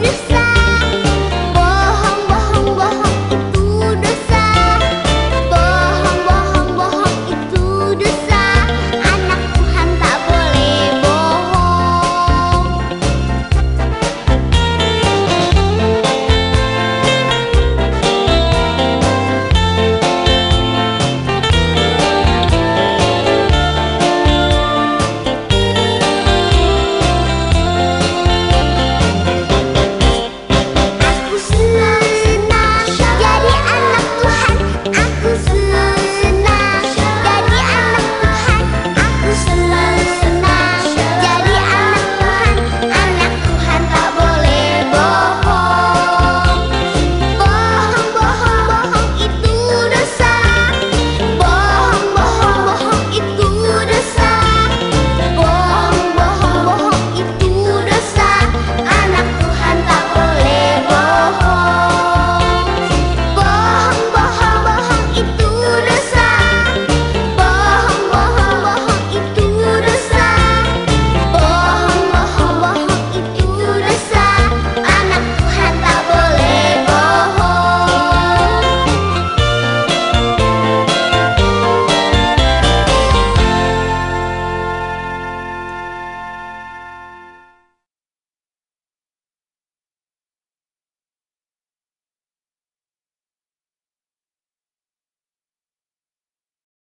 give